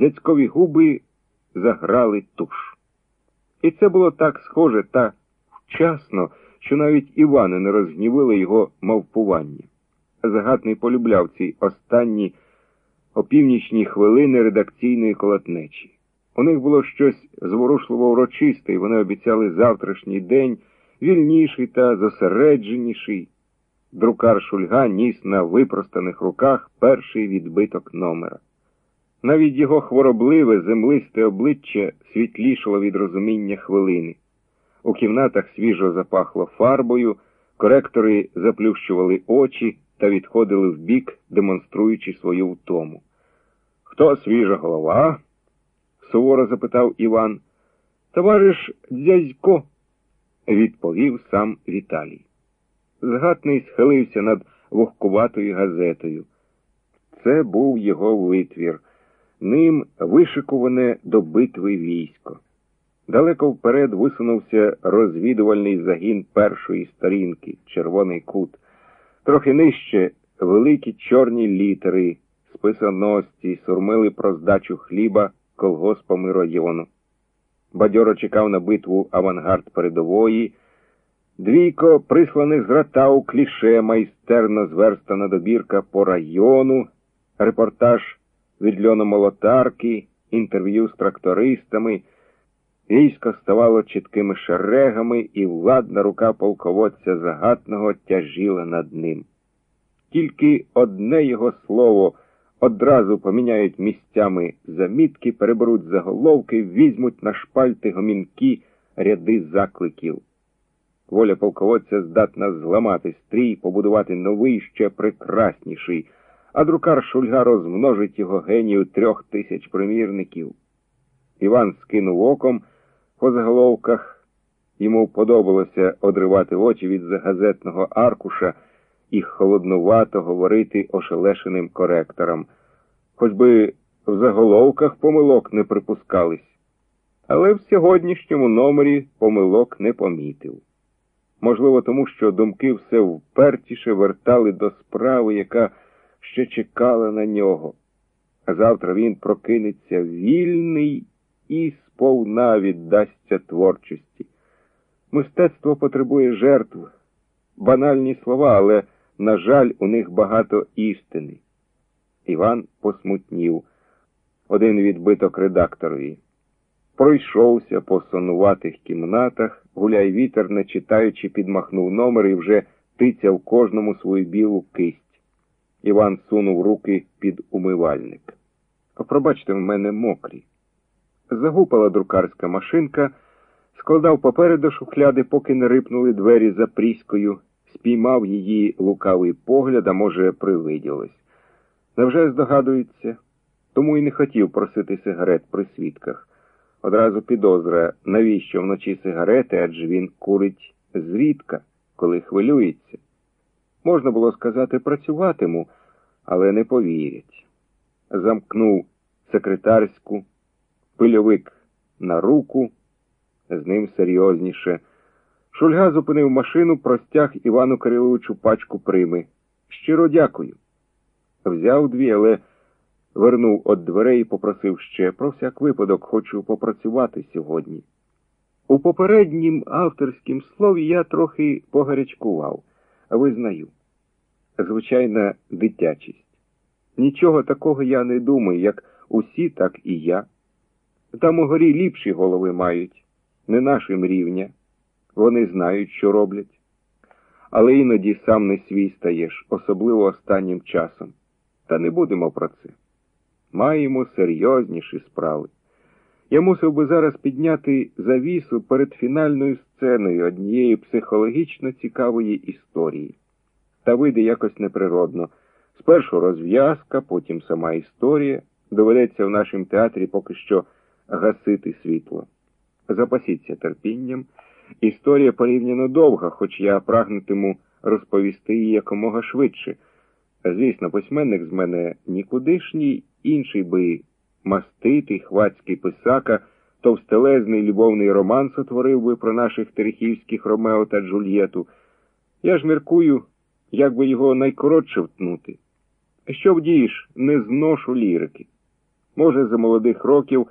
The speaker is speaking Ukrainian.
дядькові губи заграли туш. І це було так схоже та вчасно, що навіть Івани не розгнівили його мавпування. Загатний полюбляв ці останні опівнічні хвилини редакційної колотнечі. У них було щось зворушливо урочисте, і вони обіцяли завтрашній день вільніший та зосередженіший. Друкар Шульга ніс на випростаних руках перший відбиток номера. Навіть його хворобливе, землисте обличчя світлішало від розуміння хвилини. У кімнатах свіжо запахло фарбою, коректори заплющували очі та відходили вбік, демонструючи свою втому. Хто свіжа голова? суворо запитав Іван. Товариш дядько, відповів сам Віталій. Згатний схилився над вогкуватою газетою. Це був його витвір, ним вишикуване до битви військо. Далеко вперед висунувся розвідувальний загін першої сторінки, червоний кут, трохи нижче великі чорні літери, списаності, сурмили про здачу хліба колгоспами району. Бадьоро чекав на битву авангард передової. Двійко присланих з Ратау кліше, майстерно зверстана добірка по району, репортаж від льономолотарки, інтерв'ю з трактористами. Військо ставало чіткими шерегами, і владна рука полководця загатного тяжіла над ним. Тільки одне його слово одразу поміняють місцями замітки, переберуть заголовки, візьмуть на шпальти гомінки ряди закликів. Воля полководця здатна зламати стрій, побудувати новий, ще прекрасніший, а друкар Шульга розмножить його генію трьох тисяч примірників. Іван скинув оком по заголовках. Йому подобалося одривати очі від газетного аркуша і холоднувато говорити ошелешеним коректорам, хоч би в заголовках помилок не припускались. Але в сьогоднішньому номері помилок не помітив. Можливо, тому що думки все впертіше вертали до справи, яка ще чекала на нього. А завтра він прокинеться вільний і сповна віддасться творчості. Мистецтво потребує жертв, банальні слова, але, на жаль, у них багато істини. Іван посмутнів. Один відбиток редакторові. Пройшовся по сонуватих кімнатах, гуляй вітер, не читаючи, підмахнув номер і вже тицяв кожному свою білу кисть. Іван сунув руки під умивальник. Пробачте, в мене мокрі. Загупала друкарська машинка, складав папери до шухляди, поки не рипнули двері за пріською, спіймав її лукавий погляд, а може, привиділось. Невже здогадується? Тому й не хотів просити сигарет при свідках. Одразу підозра, навіщо вночі сигарети, адже він курить зрідка, коли хвилюється. Можна було сказати, працюватиму, але не повірять. Замкнув секретарську, пильовик на руку, з ним серйозніше. Шульга зупинив машину, простяг Івану Кириловичу пачку прими. Щиро дякую. Взяв дві, але вернув від дверей і попросив ще про всяк випадок хочу попрацювати сьогодні. У попереднім авторськім слові я трохи погарячкував, визнаю. Звичайна дитячість. Нічого такого я не думаю, як усі, так і я. Там у горі ліпші голови мають, не нашим рівня. Вони знають, що роблять. Але іноді сам не свій стаєш, особливо останнім часом. Та не будемо про це. Маємо серйозніші справи. Я мусив би зараз підняти завісу перед фінальною сценою однієї психологічно цікавої історії. Та вийде якось неприродно. Спершу розв'язка, потім сама історія. Доведеться в нашому театрі поки що гасити світло. Запасіться терпінням. Історія порівняно довга, хоч я прагнутиму розповісти її якомога швидше. Звісно, письменник з мене нікудишній, інший би маститий, хвацький писака, товстелезний любовний роман сотворив би про наших терехівських Ромео та Джульєту. Я ж міркую, як би його найкоротше втнути. Що вдієш, не зношу лірики. Може, за молодих років